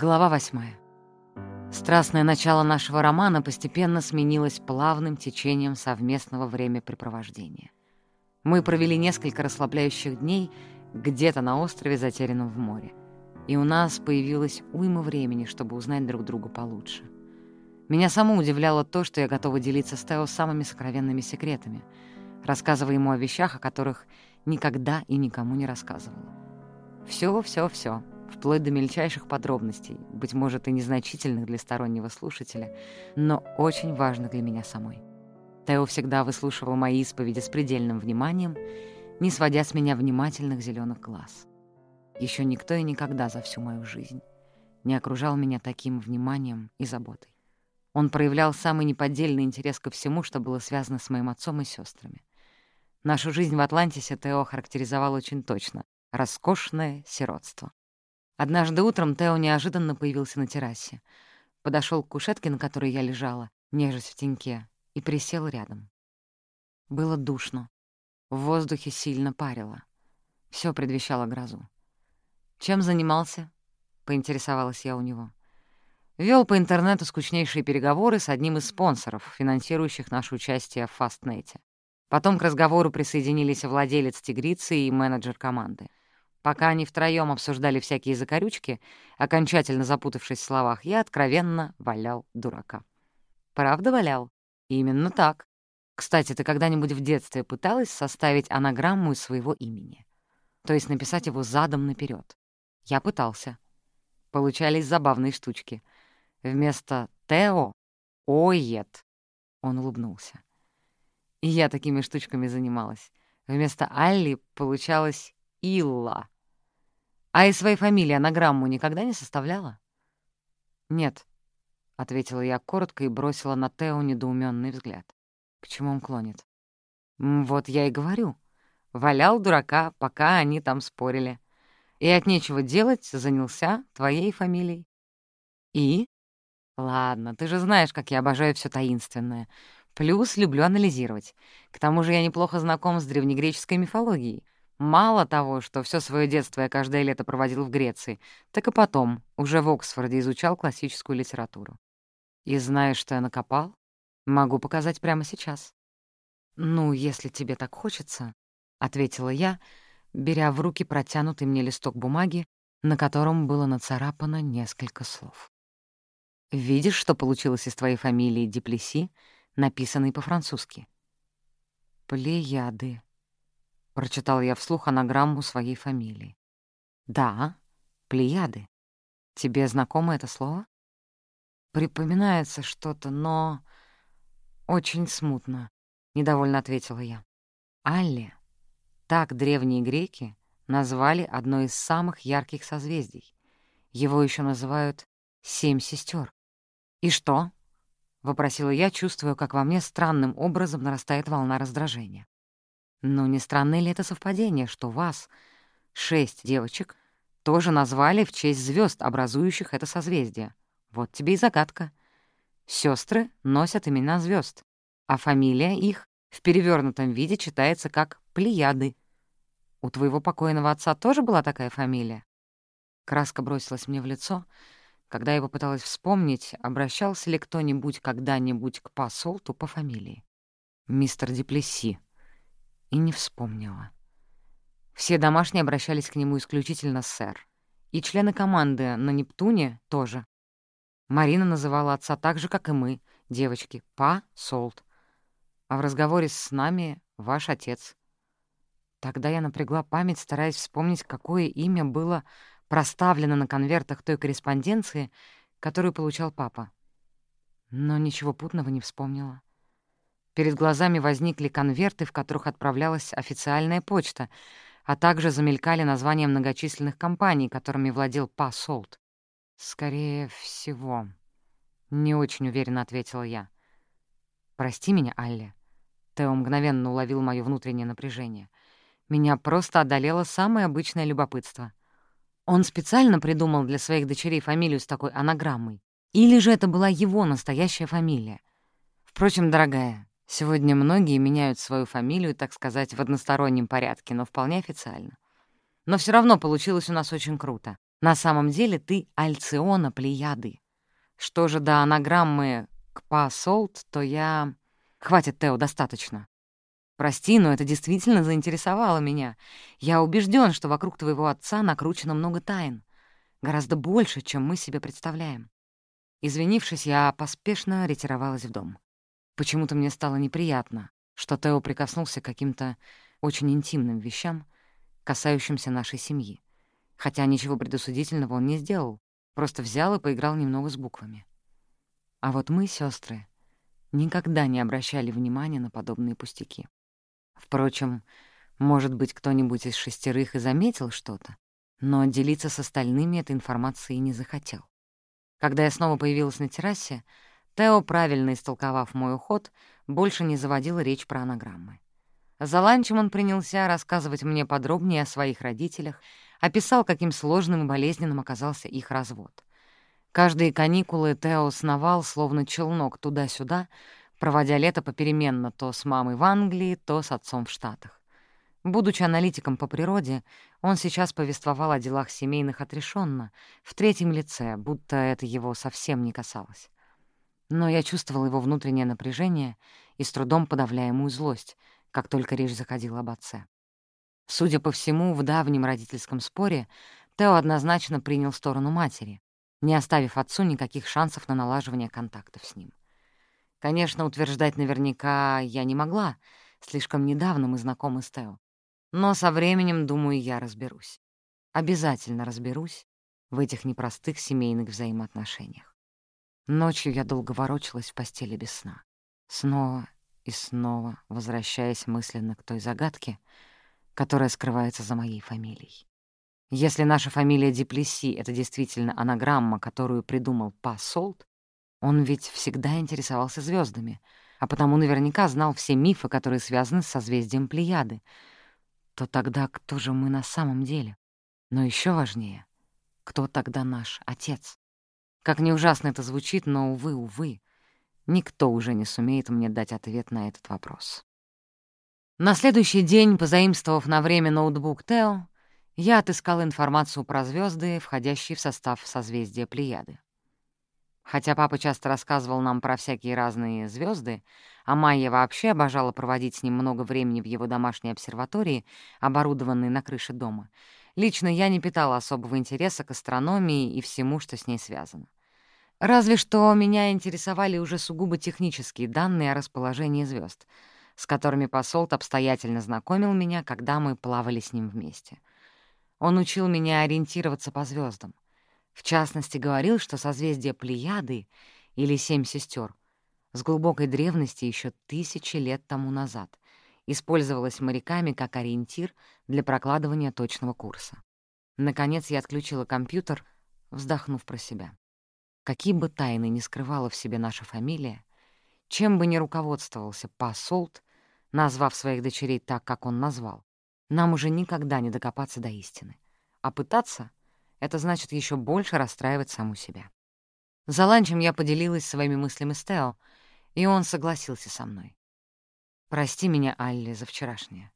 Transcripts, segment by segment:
Глава восьмая. Страстное начало нашего романа постепенно сменилось плавным течением совместного времяпрепровождения. Мы провели несколько расслабляющих дней где-то на острове, затерянном в море. И у нас появилось уйма времени, чтобы узнать друг друга получше. Меня само удивляло то, что я готова делиться с Тео самыми сокровенными секретами, рассказывая ему о вещах, о которых никогда и никому не рассказывала. Все, все, все вплоть до мельчайших подробностей, быть может, и незначительных для стороннего слушателя, но очень важных для меня самой. Тео всегда выслушивал мои исповеди с предельным вниманием, не сводя с меня внимательных зеленых глаз. Еще никто и никогда за всю мою жизнь не окружал меня таким вниманием и заботой. Он проявлял самый неподдельный интерес ко всему, что было связано с моим отцом и сестрами. Нашу жизнь в Атлантисе Тео характеризовал очень точно — роскошное сиротство. Однажды утром Тео неожиданно появился на террасе. Подошел к кушетке, на которой я лежала, нежесть в теньке, и присел рядом. Было душно. В воздухе сильно парило. Все предвещало грозу. «Чем занимался?» — поинтересовалась я у него. Вел по интернету скучнейшие переговоры с одним из спонсоров, финансирующих наше участие в Фастнете. Потом к разговору присоединились владелец «Тигрицы» и менеджер команды. Пока они втроём обсуждали всякие закорючки, окончательно запутавшись в словах, я откровенно валял дурака. Правда валял? Именно так. Кстати, ты когда-нибудь в детстве пыталась составить анаграмму из своего имени? То есть написать его задом наперёд? Я пытался. Получались забавные штучки. Вместо «Тео» — «Оет». Он улыбнулся. И я такими штучками занималась. Вместо «Алли» получалось Илла. А из своей фамилии анаграмму никогда не составляла? Нет, — ответила я коротко и бросила на Тео недоуменный взгляд. К чему он клонит? Вот я и говорю. Валял дурака, пока они там спорили. И от нечего делать занялся твоей фамилией. И? Ладно, ты же знаешь, как я обожаю все таинственное. Плюс люблю анализировать. К тому же я неплохо знаком с древнегреческой мифологией. Мало того, что все свое детство я каждое лето проводил в Греции, так и потом, уже в Оксфорде, изучал классическую литературу. И знаешь, что я накопал? Могу показать прямо сейчас. «Ну, если тебе так хочется», — ответила я, беря в руки протянутый мне листок бумаги, на котором было нацарапано несколько слов. «Видишь, что получилось из твоей фамилии Диплеси, написанной по-французски?» «Плеяды», — прочитал я вслух анаграмму своей фамилии. «Да, Плеяды. Тебе знакомо это слово?» «Припоминается что-то, но очень смутно», — недовольно ответила я. «Алле. Так древние греки назвали одно из самых ярких созвездий. Его еще называют «семь сестер». «И что?» — вопросила я, чувствуя, как во мне странным образом нарастает волна раздражения. Но не странное ли это совпадение, что вас, шесть девочек, тоже назвали в честь звезд, образующих это созвездие? Вот тебе и загадка. Сестры носят имена звезд, а фамилия их в перевернутом виде читается как Плеяды. У твоего покойного отца тоже была такая фамилия? Краска бросилась мне в лицо, когда я попыталась вспомнить, обращался ли кто-нибудь когда-нибудь к посолту по фамилии. «Мистер Диплеси», и не вспомнила. Все домашние обращались к нему исключительно «сэр». И члены команды на Нептуне тоже. Марина называла отца так же, как и мы, девочки, «па», «солт». А в разговоре с нами «ваш отец». Тогда я напрягла память, стараясь вспомнить, какое имя было проставлено на конвертах той корреспонденции, которую получал папа. Но ничего путного не вспомнила. Перед глазами возникли конверты, в которых отправлялась официальная почта, а также замелькали названия многочисленных компаний, которыми владел Па Солт. «Скорее всего», — не очень уверенно ответила я. «Прости меня, Алли». Тео мгновенно уловил моё внутреннее напряжение. Меня просто одолело самое обычное любопытство. Он специально придумал для своих дочерей фамилию с такой анаграммой? Или же это была его настоящая фамилия? Впрочем, дорогая, Сегодня многие меняют свою фамилию, так сказать, в одностороннем порядке, но вполне официально. Но все равно получилось у нас очень круто. На самом деле ты Альциона Плеяды. Что же до анаграммы «Кпа Солт», то я... Хватит, Тео, достаточно. Прости, но это действительно заинтересовало меня. Я убежден, что вокруг твоего отца накручено много тайн. Гораздо больше, чем мы себе представляем. Извинившись, я поспешно ретировалась в дом. Почему-то мне стало неприятно, что Тео прикоснулся к каким-то очень интимным вещам, касающимся нашей семьи. Хотя ничего предусудительного он не сделал, просто взял и поиграл немного с буквами. А вот мы, сестры, никогда не обращали внимания на подобные пустяки. Впрочем, может быть, кто-нибудь из шестерых и заметил что-то, но делиться с остальными этой информацией не захотел. Когда я снова появилась на террасе, Тео, правильно истолковав мой уход, больше не заводил речь про анаграммы. За ланчем он принялся рассказывать мне подробнее о своих родителях, описал, каким сложным и болезненным оказался их развод. Каждые каникулы Тео сновал, словно челнок, туда-сюда, проводя лето попеременно то с мамой в Англии, то с отцом в Штатах. Будучи аналитиком по природе, он сейчас повествовал о делах семейных отрешенно, в третьем лице, будто это его совсем не касалось. Но я чувствовал его внутреннее напряжение и с трудом подавляемую злость, как только речь заходила об отце. Судя по всему, в давнем родительском споре Тео однозначно принял сторону матери, не оставив отцу никаких шансов на налаживание контактов с ним. Конечно, утверждать наверняка я не могла, слишком недавно мы знакомы с Тео. Но со временем, думаю, я разберусь. Обязательно разберусь в этих непростых семейных взаимоотношениях. Ночью я долго ворочалась в постели без сна. Снова и снова возвращаясь мысленно к той загадке, которая скрывается за моей фамилией. Если наша фамилия Диплеси — это действительно анаграмма, которую придумал Па Солт, он ведь всегда интересовался звездами, а потому наверняка знал все мифы, которые связаны с созвездием Плеяды — то тогда кто же мы на самом деле? Но еще важнее, кто тогда наш отец? Как не ужасно это звучит, но, увы, увы, никто уже не сумеет мне дать ответ на этот вопрос. На следующий день, позаимствовав на время ноутбук Тео, я отыскал информацию про звезды, входящие в состав созвездия Плеяды. Хотя папа часто рассказывал нам про всякие разные звезды, а Майя вообще обожала проводить с ним много времени в его домашней обсерватории, оборудованной на крыше дома, лично я не питала особого интереса к астрономии и всему, что с ней связано. Разве что меня интересовали уже сугубо технические данные о расположении звезд, с которыми посолт обстоятельно знакомил меня, когда мы плавали с ним вместе. Он учил меня ориентироваться по звездам. В частности, говорил, что созвездие Плеяды или Семь сестер с глубокой древности еще тысячи лет тому назад использовалось моряками как ориентир для прокладывания точного курса. Наконец я отключила компьютер, вздохнув про себя. Какие бы тайны ни скрывала в себе наша фамилия, чем бы ни руководствовался посолт, назвав своих дочерей так, как он назвал, нам уже никогда не докопаться до истины. А пытаться это значит еще больше расстраивать саму себя. За ланчем я поделилась своими мыслями с Тео, и он согласился со мной. «Прости меня, Алли, за вчерашнее.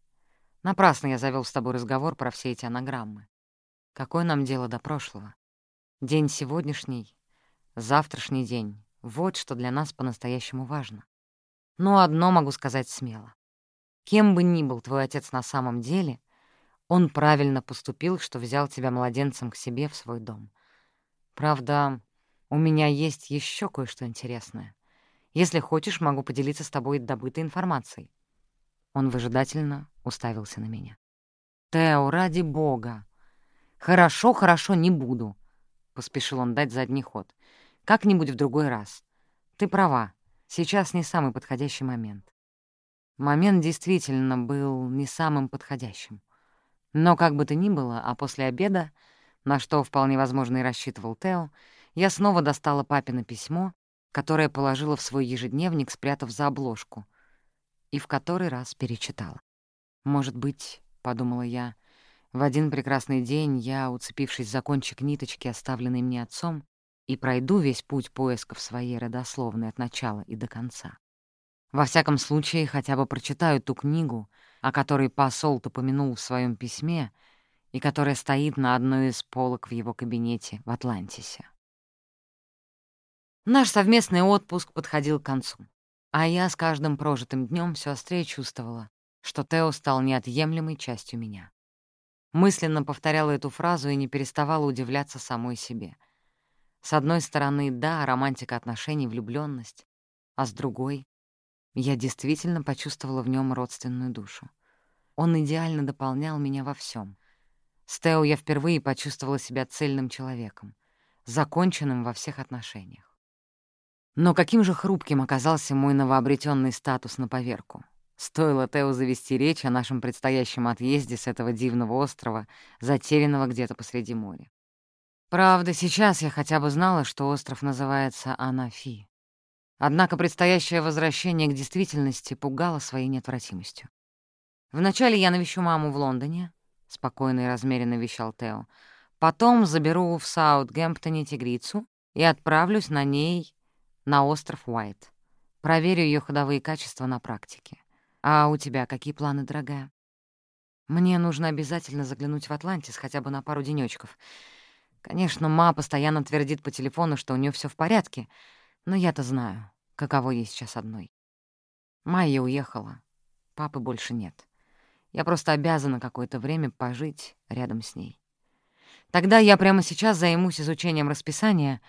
Напрасно я завел с тобой разговор про все эти анаграммы. Какое нам дело до прошлого? День сегодняшний, завтрашний день — вот что для нас по-настоящему важно. Но одно могу сказать смело. Кем бы ни был твой отец на самом деле, он правильно поступил, что взял тебя младенцем к себе в свой дом. Правда, у меня есть еще кое-что интересное. Если хочешь, могу поделиться с тобой добытой информацией». Он выжидательно уставился на меня. «Тео, ради бога!» «Хорошо, хорошо, не буду», — поспешил он дать задний ход. «Как-нибудь в другой раз. Ты права, сейчас не самый подходящий момент». Момент действительно был не самым подходящим. Но как бы то ни было, а после обеда, на что вполне возможно и рассчитывал Тео, я снова достала папино письмо, которое положила в свой ежедневник, спрятав за обложку, и в который раз перечитала. «Может быть, — подумала я, — в один прекрасный день я, уцепившись за кончик ниточки, оставленной мне отцом, и пройду весь путь поисков своей родословной от начала и до конца. Во всяком случае, хотя бы прочитаю ту книгу, о которой посол упомянул в своем письме, и которая стоит на одной из полок в его кабинете в Атлантисе. Наш совместный отпуск подходил к концу, а я с каждым прожитым днем все острее чувствовала, что Тео стал неотъемлемой частью меня. Мысленно повторяла эту фразу и не переставала удивляться самой себе. С одной стороны, да, романтика отношений, влюблённость, а с другой — я действительно почувствовала в нем родственную душу. Он идеально дополнял меня во всем. С Тео я впервые почувствовала себя цельным человеком, законченным во всех отношениях. Но каким же хрупким оказался мой новообретенный статус на поверку. Стоило Тео завести речь о нашем предстоящем отъезде с этого дивного острова, затерянного где-то посреди моря. Правда, сейчас я хотя бы знала, что остров называется Анафи. Однако предстоящее возвращение к действительности пугало своей неотвратимостью. «Вначале я навещу маму в Лондоне», — спокойно и размеренно вещал Тео. «Потом заберу в Саутгемптоне тигрицу и отправлюсь на ней на остров Уайт. Проверю ее ходовые качества на практике. «А у тебя какие планы, дорогая?» «Мне нужно обязательно заглянуть в Атлантис хотя бы на пару денёчков. Конечно, ма постоянно твердит по телефону, что у неё всё в порядке, но я-то знаю, каково ей сейчас одной. Майя уехала, папы больше нет. Я просто обязана какое-то время пожить рядом с ней. Тогда я прямо сейчас займусь изучением расписания,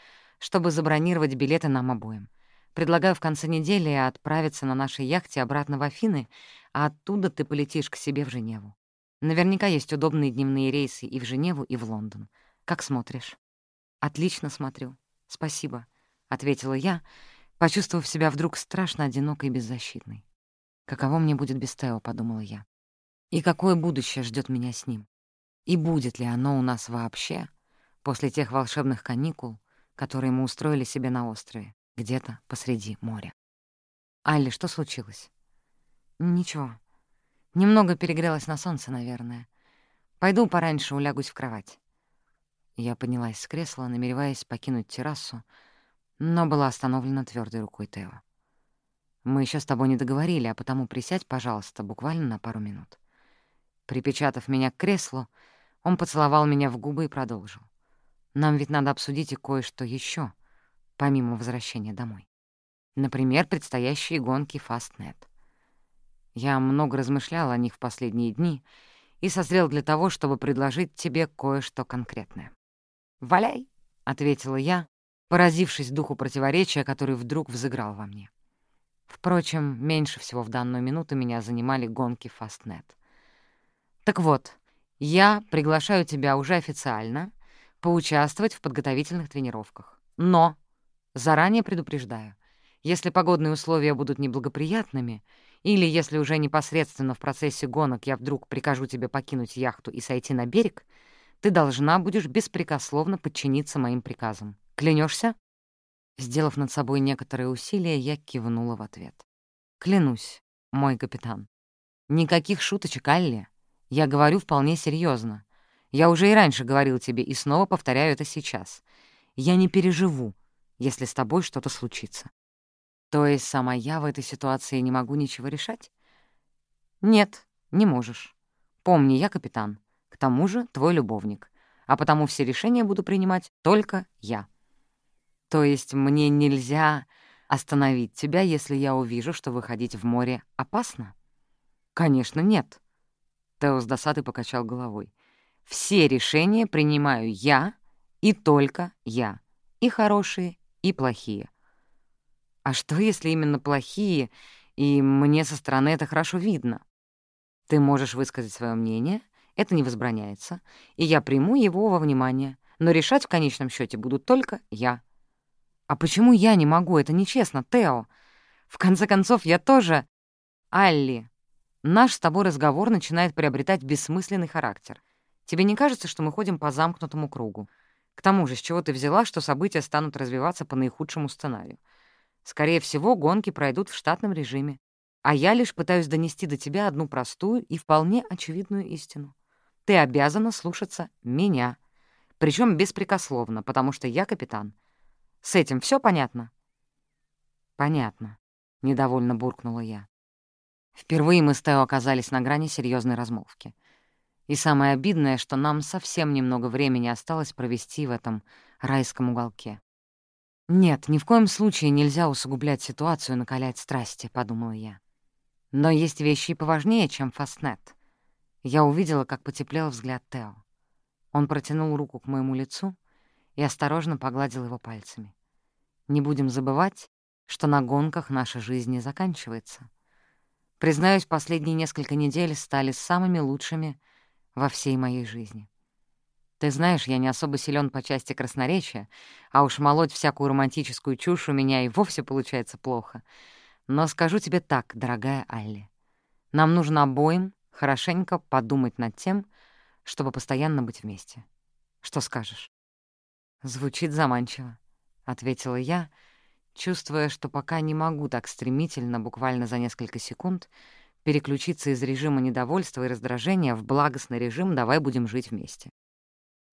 чтобы забронировать билеты нам обоим. Предлагаю в конце недели отправиться на нашей яхте обратно в Афины, а оттуда ты полетишь к себе в Женеву. Наверняка есть удобные дневные рейсы и в Женеву, и в Лондон. Как смотришь?» «Отлично смотрю. Спасибо», — ответила я, почувствовав себя вдруг страшно одинокой и беззащитной. «Каково мне будет без Тео?» — подумала я. «И какое будущее ждет меня с ним? И будет ли оно у нас вообще после тех волшебных каникул, которые мы устроили себе на острове?» где-то посреди моря. «Алли, что случилось?» «Ничего. Немного перегрелась на солнце, наверное. Пойду пораньше улягусь в кровать». Я поднялась с кресла, намереваясь покинуть террасу, но была остановлена твердой рукой Тео. «Мы еще с тобой не договорили, а потому присядь, пожалуйста, буквально на пару минут». Припечатав меня к креслу, он поцеловал меня в губы и продолжил. «Нам ведь надо обсудить и кое-что еще помимо возвращения домой. Например, предстоящие гонки Fastnet. Я много размышляла о них в последние дни и созрел для того, чтобы предложить тебе кое-что конкретное. «Валяй!» — ответила я, поразившись духу противоречия, который вдруг взыграл во мне. Впрочем, меньше всего в данную минуту меня занимали гонки Fastnet. Так вот, я приглашаю тебя уже официально поучаствовать в подготовительных тренировках. Но Заранее предупреждаю, если погодные условия будут неблагоприятными, или если уже непосредственно в процессе гонок я вдруг прикажу тебе покинуть яхту и сойти на берег, ты должна будешь беспрекословно подчиниться моим приказам. Клянешься? Сделав над собой некоторые усилия, я кивнула в ответ. «Клянусь, мой капитан. Никаких шуточек, Алли. Я говорю вполне серьезно. Я уже и раньше говорил тебе, и снова повторяю это сейчас. Я не переживу, если с тобой что-то случится. То есть сама я в этой ситуации не могу ничего решать? Нет, не можешь. Помни, я капитан. К тому же твой любовник. А потому все решения буду принимать только я. То есть мне нельзя остановить тебя, если я увижу, что выходить в море опасно? Конечно, нет. Тео с досады покачал головой. Все решения принимаю я и только я. И хорошие, и плохие. А что, если именно плохие, и мне со стороны это хорошо видно? Ты можешь высказать свое мнение, это не возбраняется, и я приму его во внимание, но решать в конечном счете буду только я. А почему я не могу? Это нечестно, Тео. В конце концов, я тоже... Алли, наш с тобой разговор начинает приобретать бессмысленный характер. Тебе не кажется, что мы ходим по замкнутому кругу? К тому же, с чего ты взяла, что события станут развиваться по наихудшему сценарию? Скорее всего, гонки пройдут в штатном режиме. А я лишь пытаюсь донести до тебя одну простую и вполне очевидную истину. Ты обязана слушаться меня. Причем беспрекословно, потому что я капитан. С этим все понятно? Понятно, — недовольно буркнула я. Впервые мы с Тео оказались на грани серьезной размолвки. И самое обидное, что нам совсем немного времени осталось провести в этом райском уголке. «Нет, ни в коем случае нельзя усугублять ситуацию, накалять страсти», — подумала я. «Но есть вещи и поважнее, чем фастнет». Я увидела, как потеплел взгляд Тео. Он протянул руку к моему лицу и осторожно погладил его пальцами. «Не будем забывать, что на гонках наша жизнь не заканчивается. Признаюсь, последние несколько недель стали самыми лучшими во всей моей жизни. Ты знаешь, я не особо силен по части красноречия, а уж молоть всякую романтическую чушь у меня и вовсе получается плохо. Но скажу тебе так, дорогая Алли, нам нужно обоим хорошенько подумать над тем, чтобы постоянно быть вместе. Что скажешь? Звучит заманчиво, — ответила я, чувствуя, что пока не могу так стремительно, буквально за несколько секунд, переключиться из режима недовольства и раздражения в благостный режим «давай будем жить вместе».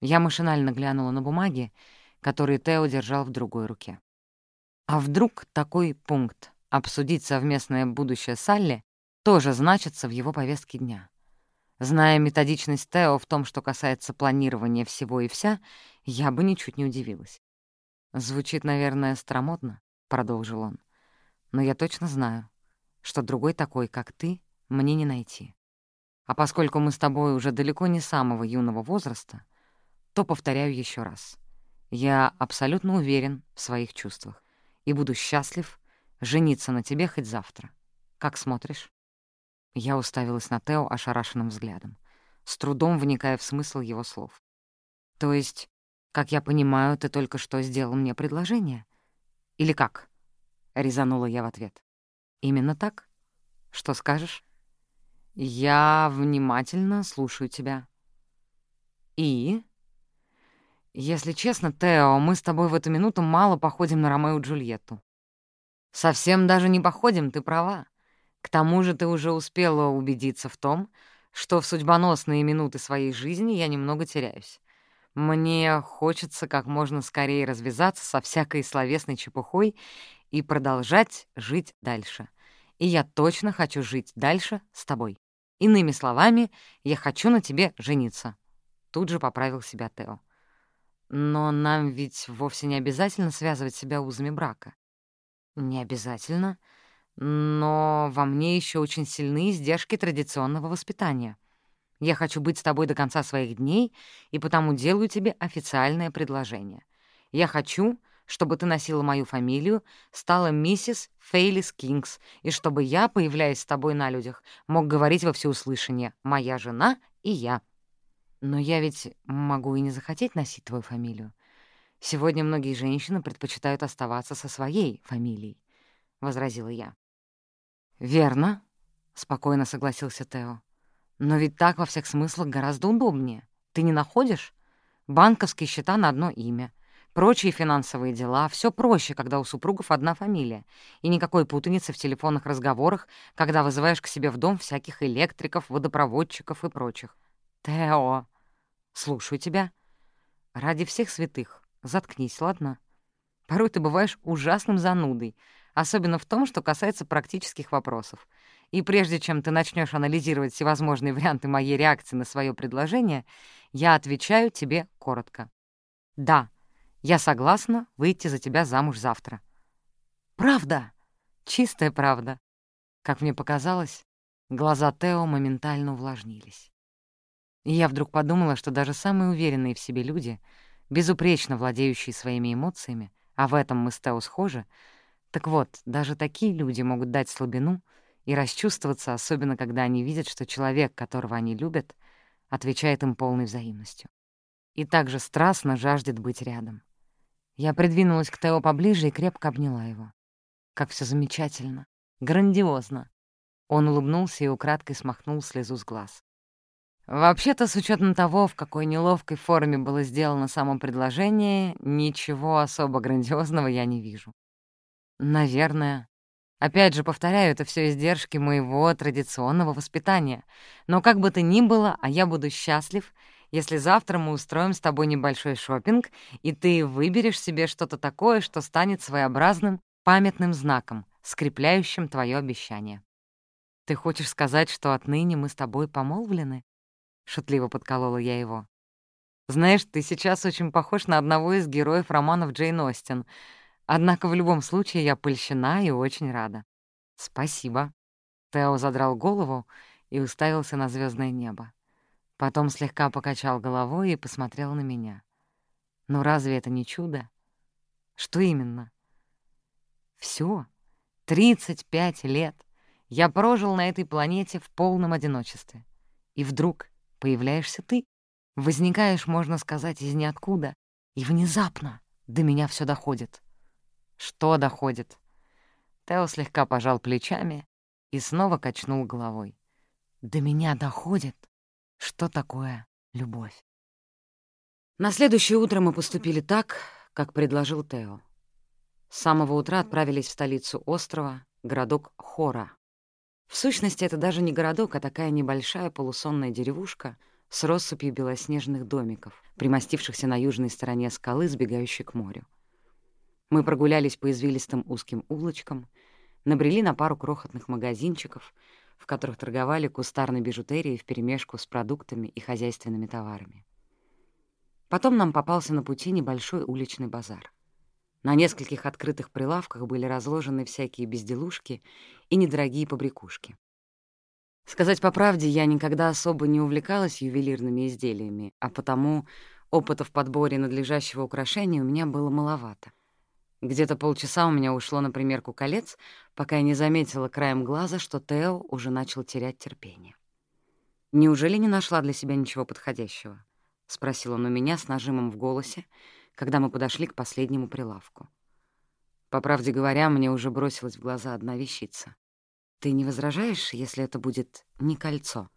Я машинально глянула на бумаги, которые Тео держал в другой руке. А вдруг такой пункт «обсудить совместное будущее Салли» тоже значится в его повестке дня? Зная методичность Тео в том, что касается планирования всего и вся, я бы ничуть не удивилась. «Звучит, наверное, старомодно», — продолжил он. «Но я точно знаю, что другой такой, как ты, мне не найти. А поскольку мы с тобой уже далеко не самого юного возраста, то повторяю еще раз. Я абсолютно уверен в своих чувствах и буду счастлив жениться на тебе хоть завтра. Как смотришь?» Я уставилась на Тео ошарашенным взглядом, с трудом вникая в смысл его слов. «То есть, как я понимаю, ты только что сделал мне предложение? Или как?» — резанула я в ответ. «Именно так? Что скажешь?» «Я внимательно слушаю тебя». «И?» «Если честно, Тео, мы с тобой в эту минуту мало походим на Ромео и Джульетту». «Совсем даже не походим, ты права. К тому же ты уже успела убедиться в том, что в судьбоносные минуты своей жизни я немного теряюсь. Мне хочется как можно скорее развязаться со всякой словесной чепухой и продолжать жить дальше. И я точно хочу жить дальше с тобой. Иными словами, я хочу на тебе жениться. Тут же поправил себя Тео. Но нам ведь вовсе не обязательно связывать себя узами брака. Не обязательно, но во мне еще очень сильны издержки традиционного воспитания. Я хочу быть с тобой до конца своих дней, и потому делаю тебе официальное предложение. Я хочу, чтобы ты носила мою фамилию, стала миссис Фейлис Кингс, и чтобы я, появляясь с тобой на людях, мог говорить во всеуслышание «моя жена и я». Но я ведь могу и не захотеть носить твою фамилию. Сегодня многие женщины предпочитают оставаться со своей фамилией, — возразила я. «Верно», — спокойно согласился Тео. «Но ведь так во всех смыслах гораздо удобнее. Ты не находишь? Банковские счета на одно имя, прочие финансовые дела — все проще, когда у супругов одна фамилия, и никакой путаницы в телефонных разговорах, когда вызываешь к себе в дом всяких электриков, водопроводчиков и прочих. Тео, слушаю тебя. Ради всех святых, заткнись, ладно? Порой ты бываешь ужасным занудой, особенно в том, что касается практических вопросов. И прежде чем ты начнешь анализировать всевозможные варианты моей реакции на свое предложение, я отвечаю тебе коротко. Да, я согласна выйти за тебя замуж завтра. Правда? Чистая правда. Как мне показалось, глаза Тео моментально увлажнились. И я вдруг подумала, что даже самые уверенные в себе люди, безупречно владеющие своими эмоциями, а в этом мы с Тео схожи, так вот, даже такие люди могут дать слабину и расчувствоваться, особенно когда они видят, что человек, которого они любят, отвечает им полной взаимностью. И также страстно жаждет быть рядом. Я придвинулась к Тео поближе и крепко обняла его. Как все замечательно, грандиозно. Он улыбнулся и украдкой смахнул слезу с глаз. Вообще-то, с учетом того, в какой неловкой форме было сделано само предложение, ничего особо грандиозного я не вижу. Наверное. Опять же, повторяю, это все издержки моего традиционного воспитания. Но как бы то ни было, а я буду счастлив, если завтра мы устроим с тобой небольшой шопинг, и ты выберешь себе что-то такое, что станет своеобразным памятным знаком, скрепляющим твое обещание. Ты хочешь сказать, что отныне мы с тобой помолвлены? — шутливо подколола я его. «Знаешь, ты сейчас очень похож на одного из героев романов Джейн Остин, однако в любом случае я польщена и очень рада». «Спасибо». Тео задрал голову и уставился на звездное небо. Потом слегка покачал головой и посмотрел на меня. «Ну разве это не чудо?» «Что именно?» «Всё. Тридцать пять лет. Я прожил на этой планете в полном одиночестве. И вдруг появляешься ты, возникаешь, можно сказать, из ниоткуда, и внезапно до меня все доходит. Что доходит? Тео слегка пожал плечами и снова качнул головой. До меня доходит, что такое любовь. На следующее утро мы поступили так, как предложил Тео. С самого утра отправились в столицу острова, городок Хора. В сущности, это даже не городок, а такая небольшая полусонная деревушка с россыпью белоснежных домиков, примостившихся на южной стороне скалы, сбегающей к морю. Мы прогулялись по извилистым узким улочкам, набрели на пару крохотных магазинчиков, в которых торговали кустарной бижутерией вперемешку с продуктами и хозяйственными товарами. Потом нам попался на пути небольшой уличный базар. На нескольких открытых прилавках были разложены всякие безделушки и недорогие побрякушки. Сказать по правде, я никогда особо не увлекалась ювелирными изделиями, а потому опыта в подборе надлежащего украшения у меня было маловато. Где-то полчаса у меня ушло на примерку колец, пока я не заметила краем глаза, что Тео уже начал терять терпение. «Неужели не нашла для себя ничего подходящего?» — спросил он у меня с нажимом в голосе, когда мы подошли к последнему прилавку. По правде говоря, мне уже бросилась в глаза одна вещица. «Ты не возражаешь, если это будет не кольцо?»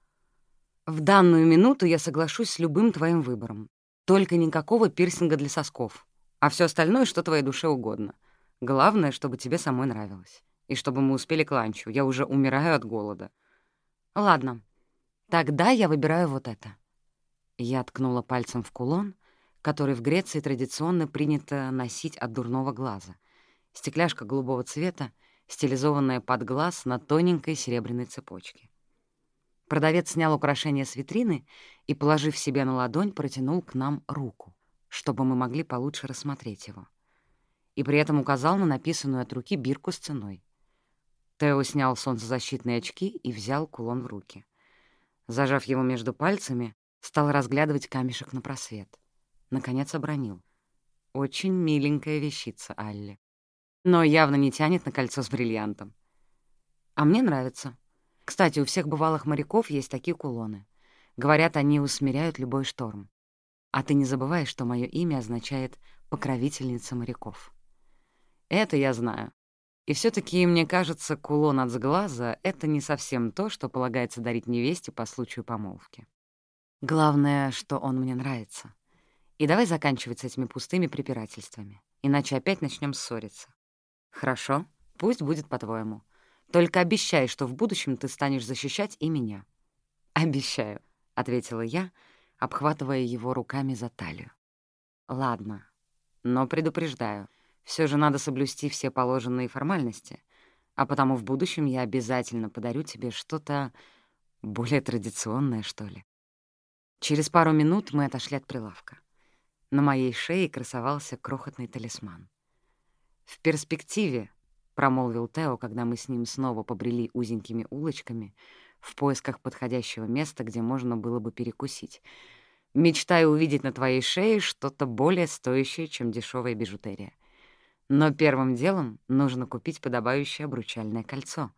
«В данную минуту я соглашусь с любым твоим выбором. Только никакого пирсинга для сосков, а все остальное, что твоей душе угодно. Главное, чтобы тебе самой нравилось. И чтобы мы успели к ланчу. Я уже умираю от голода». «Ладно, тогда я выбираю вот это». Я ткнула пальцем в кулон, который в Греции традиционно принято носить от дурного глаза. Стекляшка голубого цвета, стилизованная под глаз на тоненькой серебряной цепочке. Продавец снял украшение с витрины и, положив себе на ладонь, протянул к нам руку, чтобы мы могли получше рассмотреть его. И при этом указал на написанную от руки бирку с ценой. Тео снял солнцезащитные очки и взял кулон в руки. Зажав его между пальцами, стал разглядывать камешек на просвет — Наконец обронил. Очень миленькая вещица, Алли. Но явно не тянет на кольцо с бриллиантом. А мне нравится. Кстати, у всех бывалых моряков есть такие кулоны. Говорят, они усмиряют любой шторм. А ты не забывай, что мое имя означает «покровительница моряков». Это я знаю. И все таки мне кажется, кулон от сглаза — это не совсем то, что полагается дарить невесте по случаю помолвки. Главное, что он мне нравится. И давай заканчивать с этими пустыми препирательствами, иначе опять начнем ссориться. Хорошо, пусть будет по-твоему. Только обещай, что в будущем ты станешь защищать и меня. Обещаю, — ответила я, обхватывая его руками за талию. Ладно, но предупреждаю, все же надо соблюсти все положенные формальности, а потому в будущем я обязательно подарю тебе что-то более традиционное, что ли. Через пару минут мы отошли от прилавка. На моей шее красовался крохотный талисман. «В перспективе», — промолвил Тео, когда мы с ним снова побрели узенькими улочками в поисках подходящего места, где можно было бы перекусить, «мечтаю увидеть на твоей шее что-то более стоящее, чем дешевая бижутерия. Но первым делом нужно купить подобающее обручальное кольцо.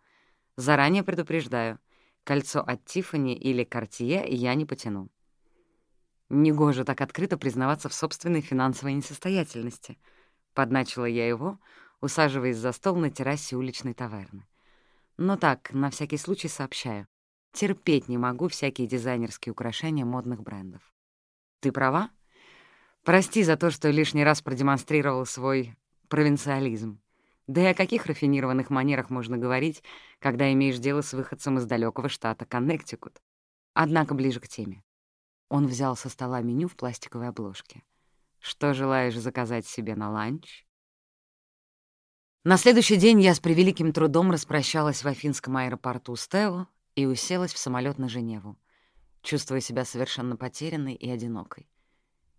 Заранее предупреждаю, кольцо от Тиффани или Картье я не потяну. Негоже так открыто признаваться в собственной финансовой несостоятельности. Подначила я его, усаживаясь за стол на террасе уличной таверны. Но так, на всякий случай сообщаю. Терпеть не могу всякие дизайнерские украшения модных брендов. Ты права? Прости за то, что лишний раз продемонстрировал свой провинциализм. Да и о каких рафинированных манерах можно говорить, когда имеешь дело с выходцем из далекого штата Коннектикут? Однако ближе к теме. Он взял со стола меню в пластиковой обложке. «Что желаешь заказать себе на ланч?» На следующий день я с превеликим трудом распрощалась в Афинском аэропорту с Тео и уселась в самолет на Женеву. Чувствуя себя совершенно потерянной и одинокой.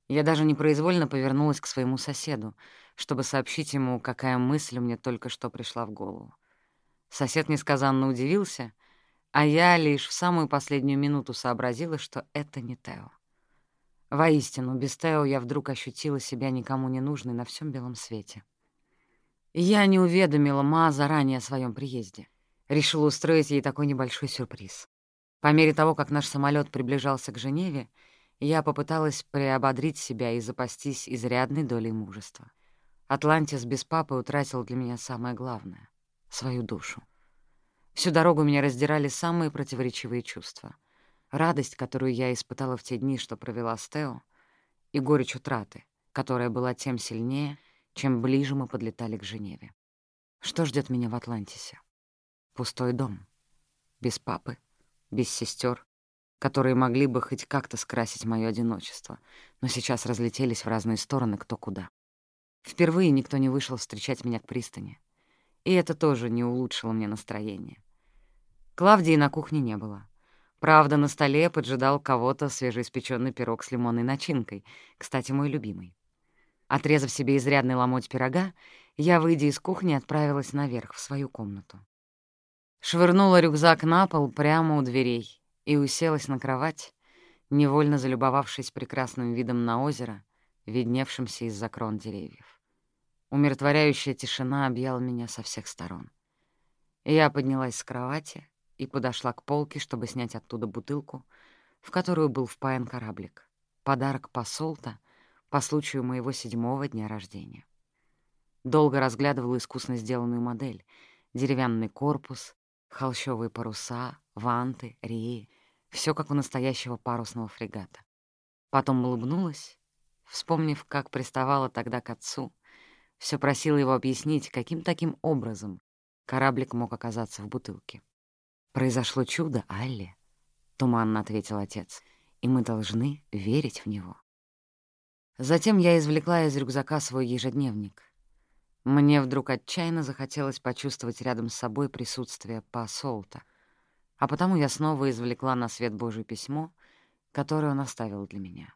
Я даже непроизвольно повернулась к своему соседу, чтобы сообщить ему, какая мысль мне только что пришла в голову. Сосед несказанно удивился, а я лишь в самую последнюю минуту сообразила, что это не Тео. Воистину, без Тео я вдруг ощутила себя никому не нужной на всем белом свете. Я не уведомила Ма заранее о своем приезде. Решила устроить ей такой небольшой сюрприз. По мере того, как наш самолет приближался к Женеве, я попыталась приободрить себя и запастись изрядной долей мужества. Атлантис без папы утратил для меня самое главное — свою душу. Всю дорогу меня раздирали самые противоречивые чувства. Радость, которую я испытала в те дни, что провела с Тео, и горечь утраты, которая была тем сильнее, чем ближе мы подлетали к Женеве. Что ждет меня в Атлантисе? Пустой дом. Без папы, без сестер, которые могли бы хоть как-то скрасить моё одиночество, но сейчас разлетелись в разные стороны кто куда. Впервые никто не вышел встречать меня к пристани, и это тоже не улучшило мне настроение. Клавдии на кухне не было. Правда, на столе поджидал кого-то свежеиспечённый пирог с лимонной начинкой, кстати, мой любимый. Отрезав себе изрядный ломоть пирога, я, выйдя из кухни, отправилась наверх, в свою комнату. Швырнула рюкзак на пол прямо у дверей и уселась на кровать, невольно залюбовавшись прекрасным видом на озеро, видневшимся из-за крон деревьев. Умиротворяющая тишина объяла меня со всех сторон. Я поднялась с кровати и подошла к полке, чтобы снять оттуда бутылку, в которую был впаян кораблик. Подарок посолта по случаю моего седьмого дня рождения. Долго разглядывала искусно сделанную модель, деревянный корпус, холщовые паруса, ванты, реи, все как у настоящего парусного фрегата. Потом улыбнулась, вспомнив, как приставала тогда к отцу, все просила его объяснить, каким таким образом кораблик мог оказаться в бутылке. «Произошло чудо, Алли», — туманно ответил отец, — «и мы должны верить в него». Затем я извлекла из рюкзака свой ежедневник. Мне вдруг отчаянно захотелось почувствовать рядом с собой присутствие посолта — а потому я снова извлекла на свет Божие письмо, которое он оставил для меня.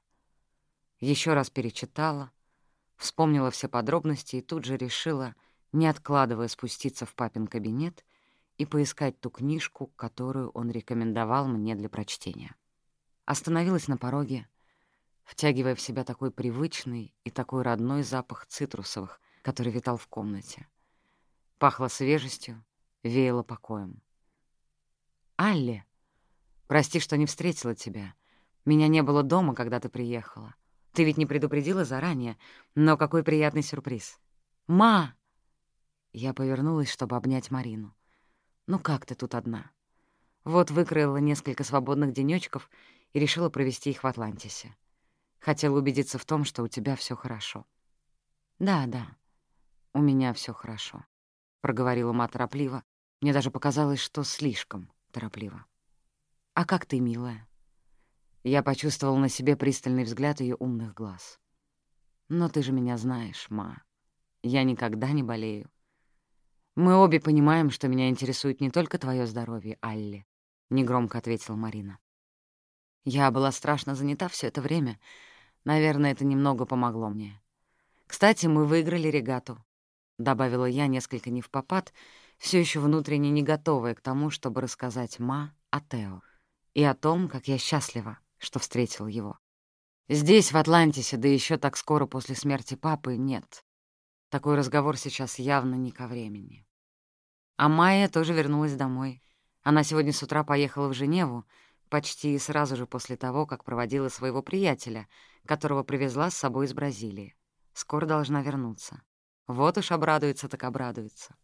Еще раз перечитала, вспомнила все подробности и тут же решила, не откладывая, спуститься в папин кабинет и поискать ту книжку, которую он рекомендовал мне для прочтения. Остановилась на пороге, втягивая в себя такой привычный и такой родной запах цитрусовых, который витал в комнате. Пахло свежестью, веяло покоем. «Алли, прости, что не встретила тебя. Меня не было дома, когда ты приехала. Ты ведь не предупредила заранее, но какой приятный сюрприз. Ма!» Я повернулась, чтобы обнять Марину. «Ну как ты тут одна?» Вот выкроила несколько свободных денёчков и решила провести их в Атлантисе. Хотела убедиться в том, что у тебя всё хорошо. «Да, да, у меня всё хорошо», — проговорила ма торопливо. Мне даже показалось, что слишком торопливо. «А как ты, милая?» Я почувствовал на себе пристальный взгляд ее умных глаз. «Но ты же меня знаешь, ма. Я никогда не болею. Мы обе понимаем, что меня интересует не только твое здоровье, Алли», — негромко ответила Марина. Я была страшно занята все это время. Наверное, это немного помогло мне. «Кстати, мы выиграли регату», — добавила я несколько не в попад, все еще внутренне не готовая к тому, чтобы рассказать Ма о Тео и о том, как я счастлива, что встретила его. Здесь, в Атлантисе, да еще так скоро после смерти папы, нет. Такой разговор сейчас явно не ко времени. А Майя тоже вернулась домой. Она сегодня с утра поехала в Женеву, почти сразу же после того, как проводила своего приятеля, которого привезла с собой из Бразилии. Скоро должна вернуться. Вот уж обрадуется так обрадуется.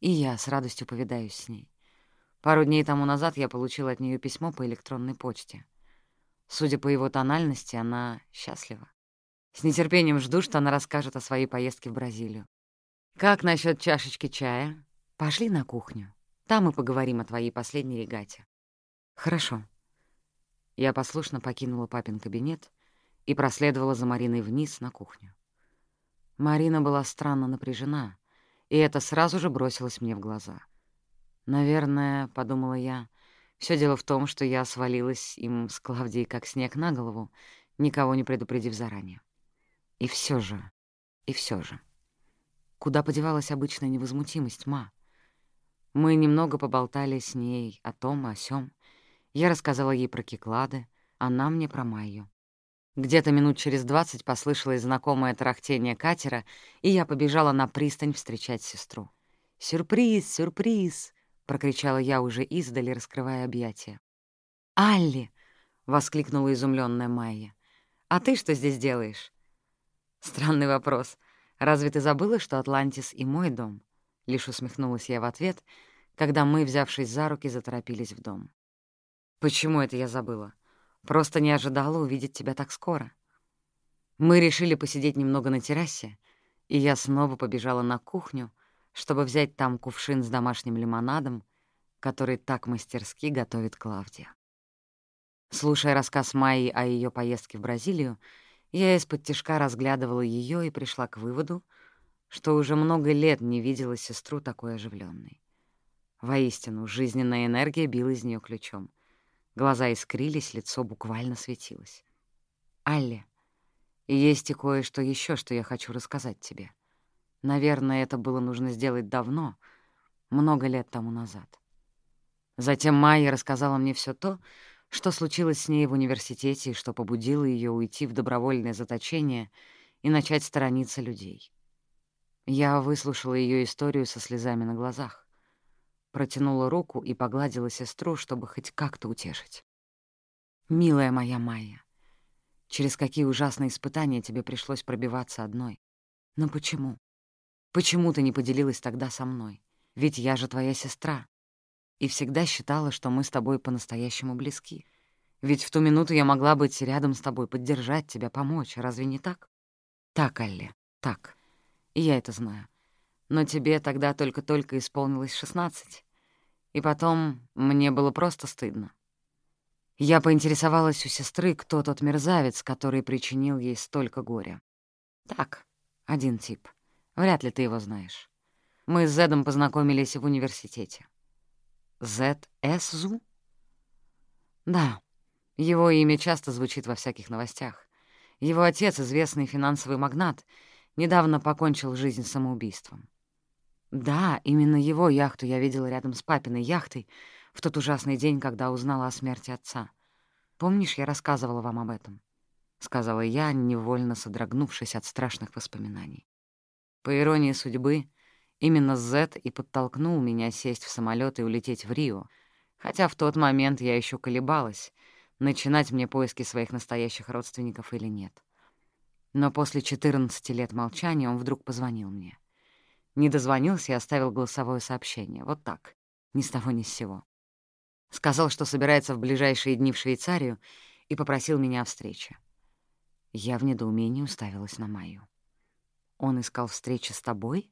И я с радостью повидаюсь с ней. Пару дней тому назад я получил от нее письмо по электронной почте. Судя по его тональности, она счастлива. С нетерпением жду, что она расскажет о своей поездке в Бразилию. «Как насчет чашечки чая? Пошли на кухню. Там мы поговорим о твоей последней регате». «Хорошо». Я послушно покинула папин кабинет и проследовала за Мариной вниз на кухню. Марина была странно напряжена, и это сразу же бросилось мне в глаза. «Наверное, — подумала я, — Все дело в том, что я свалилась им с Клавдией как снег на голову, никого не предупредив заранее. И все же, и все же. Куда подевалась обычная невозмутимость, ма? Мы немного поболтали с ней о том, о сём. Я рассказала ей про Киклады, она мне про Майю. Где-то минут через двадцать послышалось знакомое тарахтение катера, и я побежала на пристань встречать сестру. «Сюрприз, сюрприз!» — прокричала я уже издали, раскрывая объятия. «Алли!» — воскликнула изумленная Майя. «А ты что здесь делаешь?» «Странный вопрос. Разве ты забыла, что Атлантис и мой дом?» Лишь усмехнулась я в ответ, когда мы, взявшись за руки, заторопились в дом. «Почему это я забыла? Просто не ожидала увидеть тебя так скоро. Мы решили посидеть немного на террасе, и я снова побежала на кухню, чтобы взять там кувшин с домашним лимонадом, который так мастерски готовит Клавдия. Слушая рассказ Майи о ее поездке в Бразилию, я из-под тишка разглядывала ее и пришла к выводу, что уже много лет не видела сестру такой оживленной. Воистину, жизненная энергия била из нее ключом. Глаза искрились, лицо буквально светилось. «Алли, есть и кое-что еще, что я хочу рассказать тебе. Наверное, это было нужно сделать давно, много лет тому назад. Затем Майя рассказала мне все то, что случилось с ней в университете и что побудило ее уйти в добровольное заточение и начать сторониться людей. Я выслушала ее историю со слезами на глазах, протянула руку и погладила сестру, чтобы хоть как-то утешить. «Милая моя Майя, через какие ужасные испытания тебе пришлось пробиваться одной. Но почему? Почему ты не поделилась тогда со мной? Ведь я же твоя сестра и всегда считала, что мы с тобой по-настоящему близки. Ведь в ту минуту я могла быть рядом с тобой, поддержать тебя, помочь. Разве не так? Так, Алле, так. И я это знаю. Но тебе тогда только-только исполнилось шестнадцать. И потом мне было просто стыдно. Я поинтересовалась у сестры, кто тот мерзавец, который причинил ей столько горя. Так, один тип. Вряд ли ты его знаешь. Мы с Зедом познакомились в университете. З.С.Зу? Да, его имя часто звучит во всяких новостях. Его отец, известный финансовый магнат, недавно покончил жизнь самоубийством. Да, именно его яхту я видела рядом с папиной яхтой в тот ужасный день, когда узнала о смерти отца. Помнишь, я рассказывала вам об этом? — сказала я, невольно содрогнувшись от страшных воспоминаний. По иронии судьбы, Именно Зет и подтолкнул меня сесть в самолет и улететь в Рио, хотя в тот момент я еще колебалась, начинать мне поиски своих настоящих родственников или нет. Но после 14 лет молчания он вдруг позвонил мне. Не дозвонился и оставил голосовое сообщение. Вот так, ни с того ни с сего. Сказал, что собирается в ближайшие дни в Швейцарию, и попросил меня о встрече. Я в недоумении уставилась на Майю. «Он искал встречи с тобой?»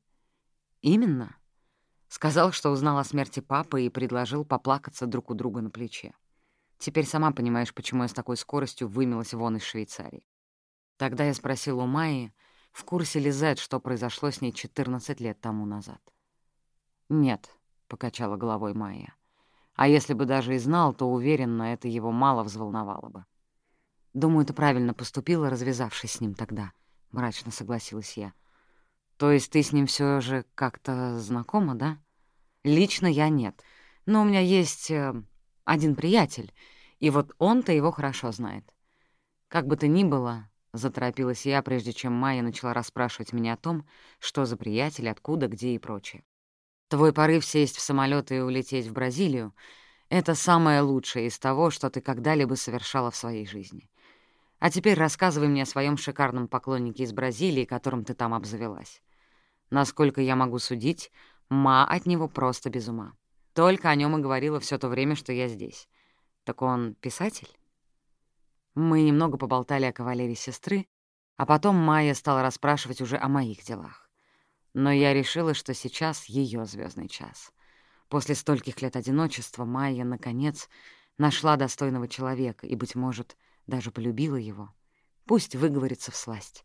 «Именно». Сказал, что узнал о смерти папы и предложил поплакаться друг у друга на плече. Теперь сама понимаешь, почему я с такой скоростью вымилась вон из Швейцарии. Тогда я спросил у Майи, в курсе ли Зет, что произошло с ней 14 лет тому назад. «Нет», — покачала головой Майя. «А если бы даже и знал, то, уверенно, это его мало взволновало бы». «Думаю, ты правильно поступила, развязавшись с ним тогда», — мрачно согласилась я. То есть ты с ним все же как-то знакома, да? Лично я нет. Но у меня есть э, один приятель, и вот он-то его хорошо знает. Как бы то ни было, заторопилась я, прежде чем Майя начала расспрашивать меня о том, что за приятель, откуда, где и прочее. Твой порыв сесть в самолет и улететь в Бразилию — это самое лучшее из того, что ты когда-либо совершала в своей жизни. А теперь рассказывай мне о своем шикарном поклоннике из Бразилии, которым ты там обзавелась. Насколько я могу судить, Ма от него просто без ума. Только о нем и говорила все то время, что я здесь. Так он писатель? Мы немного поболтали о кавалере сестры, а потом Майя стала расспрашивать уже о моих делах. Но я решила, что сейчас ее звездный час. После стольких лет одиночества Майя, наконец, нашла достойного человека и, быть может, даже полюбила его. Пусть выговорится в сласть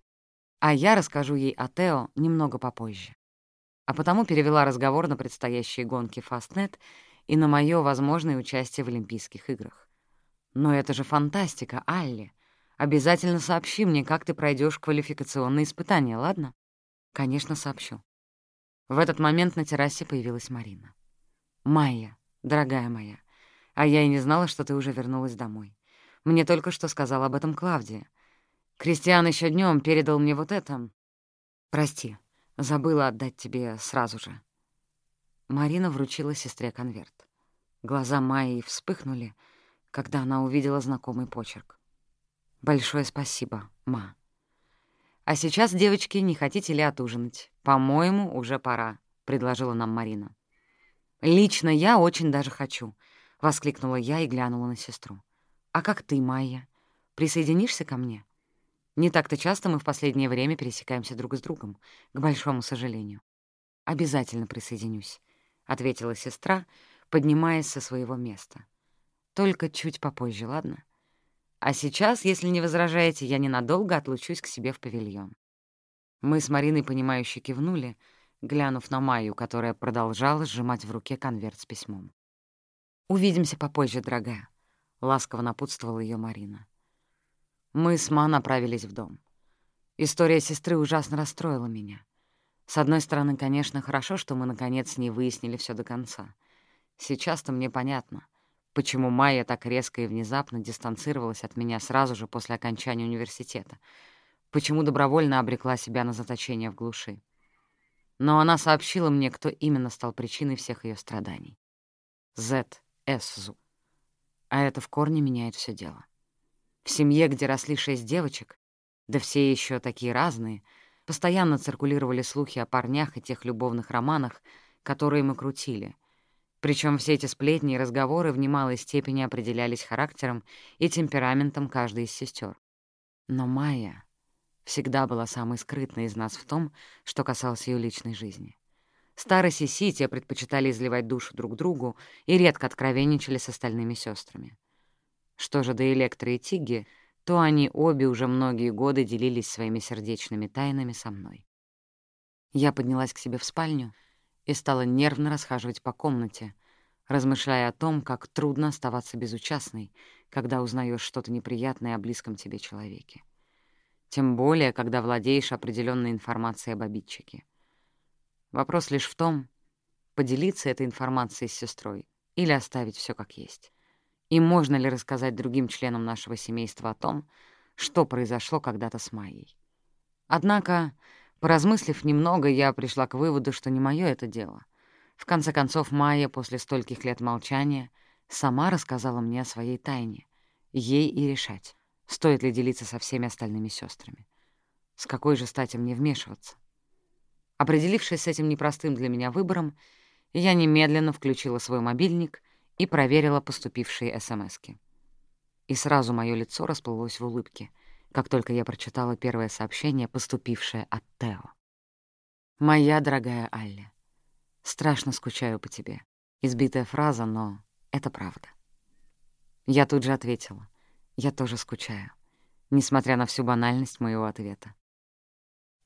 а я расскажу ей о Тео немного попозже. А потому перевела разговор на предстоящие гонки Фастнет и на мое возможное участие в Олимпийских играх. Но это же фантастика, Алли. Обязательно сообщи мне, как ты пройдешь квалификационные испытания, ладно? Конечно, сообщу. В этот момент на террасе появилась Марина. «Майя, дорогая моя, а я и не знала, что ты уже вернулась домой. Мне только что сказала об этом Клавдия. Кристиан еще днем передал мне вот это. Прости, забыла отдать тебе сразу же». Марина вручила сестре конверт. Глаза Майи вспыхнули, когда она увидела знакомый почерк. «Большое спасибо, ма». «А сейчас, девочки, не хотите ли отужинать? По-моему, уже пора», — предложила нам Марина. «Лично я очень даже хочу», — воскликнула я и глянула на сестру. «А как ты, Майя? Присоединишься ко мне?» Не так-то часто мы в последнее время пересекаемся друг с другом, к большому сожалению. «Обязательно присоединюсь», — ответила сестра, поднимаясь со своего места. «Только чуть попозже, ладно?» А сейчас, если не возражаете, я ненадолго отлучусь к себе в павильон. Мы с Мариной, понимающе кивнули, глянув на Майю, которая продолжала сжимать в руке конверт с письмом. «Увидимся попозже, дорогая», — ласково напутствовала ее Марина. Мы с Ма направились в дом. История сестры ужасно расстроила меня. С одной стороны, конечно, хорошо, что мы, наконец, не выяснили все до конца. Сейчас-то мне понятно почему Майя так резко и внезапно дистанцировалась от меня сразу же после окончания университета, почему добровольно обрекла себя на заточение в глуши. Но она сообщила мне, кто именно стал причиной всех ее страданий. Зет Эссу. А это в корне меняет все дело. В семье, где росли шесть девочек, да все еще такие разные, постоянно циркулировали слухи о парнях и тех любовных романах, которые мы крутили — причем все эти сплетни и разговоры в немалой степени определялись характером и темпераментом каждой из сестер. Но Майя всегда была самой скрытной из нас в том, что касалось ее личной жизни. Старость и Сития предпочитали изливать душу друг другу и редко откровенничали с остальными сестрами. Что же до Электры и Тиги, то они обе уже многие годы делились своими сердечными тайнами со мной. Я поднялась к себе в спальню — и стала нервно расхаживать по комнате, размышляя о том, как трудно оставаться безучастной, когда узнаешь что-то неприятное о близком тебе человеке. Тем более, когда владеешь определенной информацией об обидчике. Вопрос лишь в том, поделиться этой информацией с сестрой или оставить все как есть. И можно ли рассказать другим членам нашего семейства о том, что произошло когда-то с Майей. Однако Поразмыслив немного, я пришла к выводу, что не мое это дело. В конце концов, Майя после стольких лет молчания сама рассказала мне о своей тайне. Ей и решать, стоит ли делиться со всеми остальными сестрами. С какой же стати мне вмешиваться? Определившись с этим непростым для меня выбором, я немедленно включила свой мобильник и проверила поступившие СМСки. И сразу мое лицо расплылось в улыбке — как только я прочитала первое сообщение, поступившее от Тео. «Моя дорогая Алли, страшно скучаю по тебе». Избитая фраза, но это правда. Я тут же ответила. Я тоже скучаю, несмотря на всю банальность моего ответа.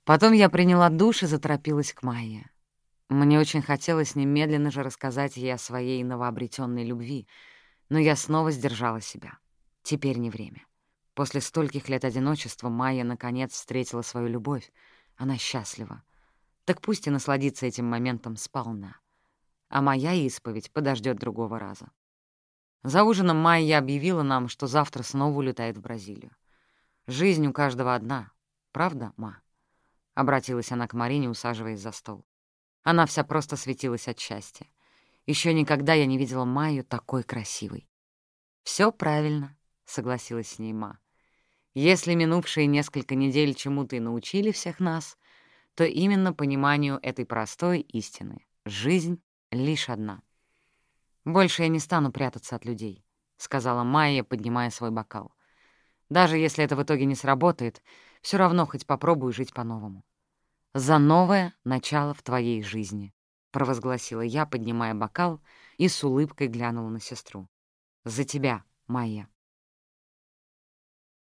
Потом я приняла душ и заторопилась к Майе. Мне очень хотелось немедленно же рассказать ей о своей новообретенной любви, но я снова сдержала себя. Теперь не время. После стольких лет одиночества Майя наконец встретила свою любовь. Она счастлива. Так пусть и насладится этим моментом сполна. А моя исповедь подождет другого раза. За ужином Майя объявила нам, что завтра снова улетает в Бразилию. Жизнь у каждого одна. Правда, ма? Обратилась она к Марине, усаживаясь за стол. Она вся просто светилась от счастья. Еще никогда я не видела Майю такой красивой. Все правильно», — согласилась с ней Ма. Если минувшие несколько недель чему-то и научили всех нас, то именно пониманию этой простой истины — жизнь лишь одна. «Больше я не стану прятаться от людей», — сказала Майя, поднимая свой бокал. «Даже если это в итоге не сработает, все равно хоть попробую жить по-новому». «За новое начало в твоей жизни», — провозгласила я, поднимая бокал и с улыбкой глянула на сестру. «За тебя, Майя».